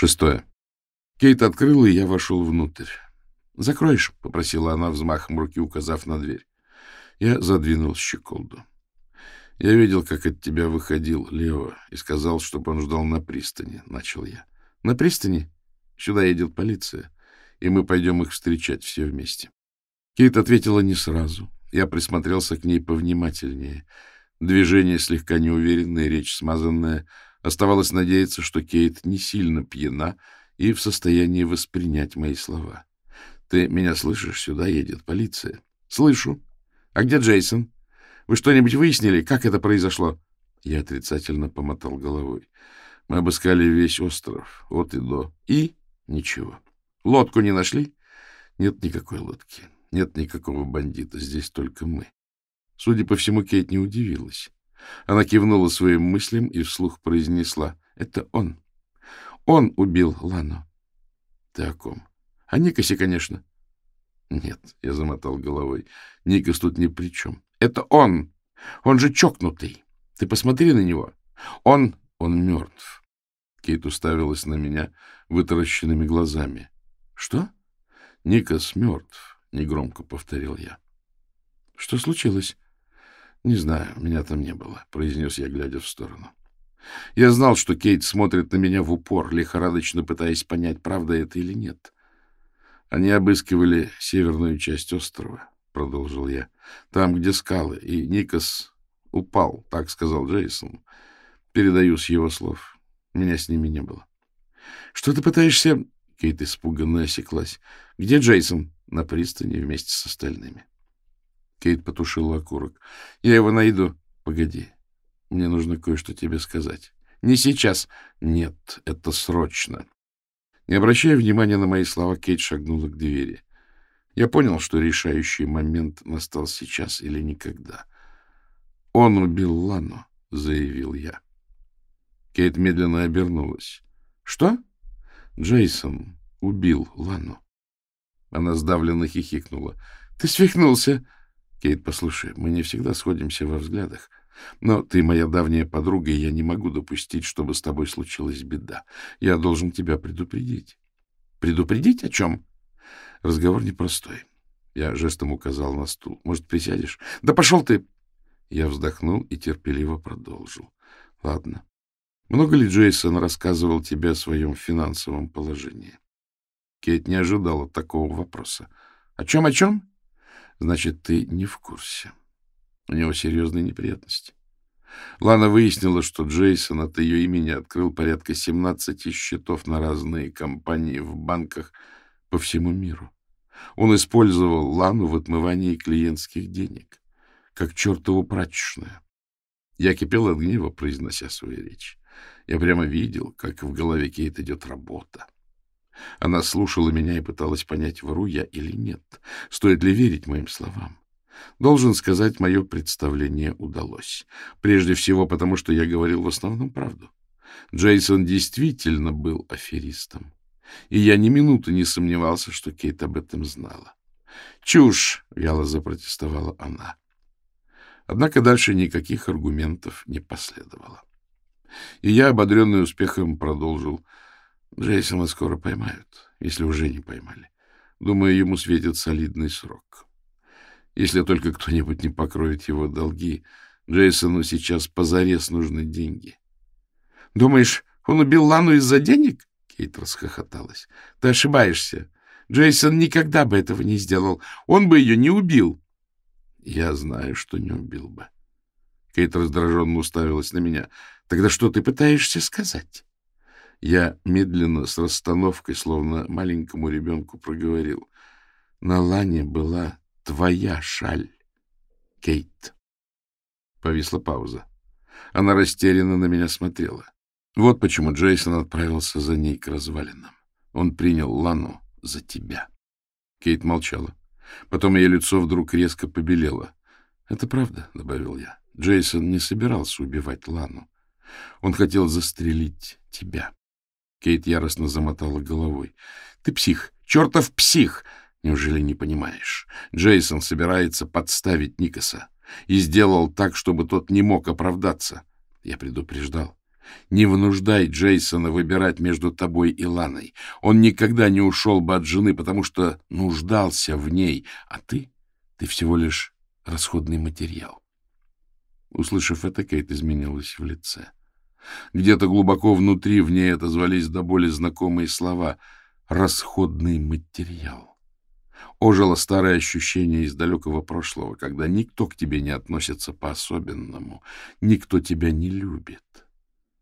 Шестое. Кейт открыла, и я вошел внутрь. «Закроешь?» — попросила она взмахом руки, указав на дверь. Я задвинул щеколду. «Я видел, как от тебя выходил Лео, и сказал, чтобы он ждал на пристани», — начал я. «На пристани? Сюда едет полиция, и мы пойдем их встречать все вместе». Кейт ответила не сразу. Я присмотрелся к ней повнимательнее. Движение слегка неуверенное, речь смазанная. Оставалось надеяться, что Кейт не сильно пьяна и в состоянии воспринять мои слова. Ты меня слышишь? Сюда едет полиция. Слышу. А где Джейсон? Вы что-нибудь выяснили, как это произошло? Я отрицательно помотал головой. Мы обыскали весь остров, от и до. И ничего. Лодку не нашли? Нет никакой лодки. Нет никакого бандита. Здесь только мы. Судя по всему, Кейт не удивилась. Она кивнула своим мыслям и вслух произнесла. Это он. Он убил Лану. Ты о ком? А Никосе, конечно. Нет, я замотал головой. Никос тут ни при чем. Это он. Он же чокнутый. Ты посмотри на него. Он... Он мертв. Кейт уставилась на меня вытаращенными глазами. Что? Никос мертв, негромко повторил я. Что случилось? Не знаю, меня там не было, произнес я, глядя в сторону. Я знал, что Кейт смотрит на меня в упор, лихорадочно пытаясь понять, правда это или нет. Они обыскивали северную часть острова, — продолжил я, — там, где скалы, и Никос упал, так сказал Джейсон. Передаю с его слов. Меня с ними не было. — Что ты пытаешься... Кейт испуганно осеклась. — Где Джейсон? — На пристани вместе с остальными. Кейт потушила окурок. — Я его найду. — Погоди. Мне нужно кое-что тебе сказать. — Не сейчас. — Нет, это срочно. Не обращая внимания на мои слова, Кейт шагнула к двери. Я понял, что решающий момент настал сейчас или никогда. «Он убил Лану», — заявил я. Кейт медленно обернулась. «Что?» «Джейсон убил Лану». Она сдавленно хихикнула. «Ты свихнулся!» «Кейт, послушай, мы не всегда сходимся во взглядах. Но ты моя давняя подруга, и я не могу допустить, чтобы с тобой случилась беда. Я должен тебя предупредить. Предупредить о чем? Разговор непростой. Я жестом указал на стул. Может, присядешь? Да пошел ты! Я вздохнул и терпеливо продолжил. Ладно. Много ли Джейсон рассказывал тебе о своем финансовом положении? Кейт не ожидала такого вопроса. О чем, о чем? Значит, ты не в курсе. У него серьезные неприятности. Лана выяснила, что Джейсон от ее имени открыл порядка 17 счетов на разные компании в банках по всему миру. Он использовал Лану в отмывании клиентских денег, как чертову прачечную. Я кипел от гнева, произнося свою речь. Я прямо видел, как в голове Кейт идет работа. Она слушала меня и пыталась понять, вру я или нет, стоит ли верить моим словам. Должен сказать, мое представление удалось. Прежде всего потому, что я говорил в основном правду. Джейсон действительно был аферистом. И я ни минуты не сомневался, что Кейт об этом знала. «Чушь!» — вяло запротестовала она. Однако дальше никаких аргументов не последовало. И я, ободренный успехом, продолжил. Джейсона скоро поймают, если уже не поймали. Думаю, ему светит солидный срок. Если только кто-нибудь не покроет его долги, Джейсону сейчас позарез нужны деньги. — Думаешь, он убил Лану из-за денег? Кейт расхохоталась. — Ты ошибаешься. Джейсон никогда бы этого не сделал. Он бы ее не убил. — Я знаю, что не убил бы. Кейт раздраженно уставилась на меня. — Тогда что ты пытаешься сказать? Я медленно, с расстановкой, словно маленькому ребенку, проговорил. На Лане была твоя шаль, Кейт. Повисла пауза. Она растерянно на меня смотрела. Вот почему Джейсон отправился за ней к развалинам. Он принял Лану за тебя. Кейт молчала. Потом ее лицо вдруг резко побелело. — Это правда, — добавил я. Джейсон не собирался убивать Лану. Он хотел застрелить тебя. Кейт яростно замотала головой. — Ты псих! Чертов псих! Неужели не понимаешь? Джейсон собирается подставить Никаса и сделал так, чтобы тот не мог оправдаться. Я предупреждал. Не вынуждай Джейсона выбирать между тобой и Ланой. Он никогда не ушел бы от жены, потому что нуждался в ней, а ты, ты всего лишь расходный материал. Услышав это, Кейт изменилась в лице. Где-то глубоко внутри в ней отозвались до боли знакомые слова «расходный материал». Ожило старое ощущение из далекого прошлого, когда никто к тебе не относится по-особенному, никто тебя не любит.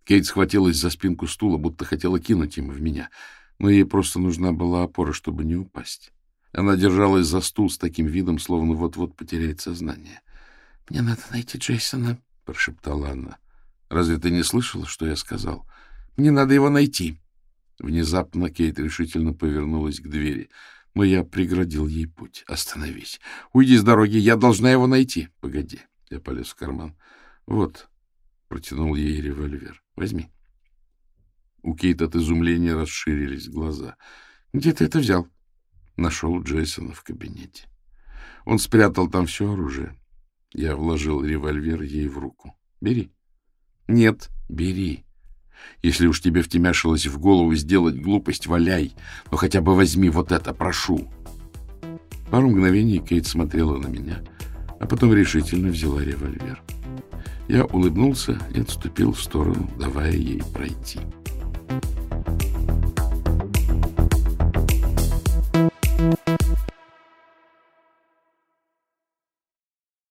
Кейт схватилась за спинку стула, будто хотела кинуть им в меня, но ей просто нужна была опора, чтобы не упасть. Она держалась за стул с таким видом, словно вот-вот потеряет сознание. — Мне надо найти Джейсона, — прошептала она. — Разве ты не слышала, что я сказал? — Мне надо его найти. Внезапно Кейт решительно повернулась к двери, но я преградил ей путь. — Остановись. Уйди с дороги, я должна его найти. — Погоди. Я полез в карман. — Вот. Протянул ей револьвер. — Возьми. У Кейт от изумления расширились глаза. — Где ты это взял? Нашел Джейсона в кабинете. Он спрятал там все оружие. Я вложил револьвер ей в руку. — Бери. — Нет, бери. Если уж тебе втемяшилось в голову сделать глупость, валяй. Но хотя бы возьми вот это, прошу. Пару мгновений Кейт смотрела на меня, а потом решительно взяла револьвер. Я улыбнулся и отступил в сторону, давая ей пройти. —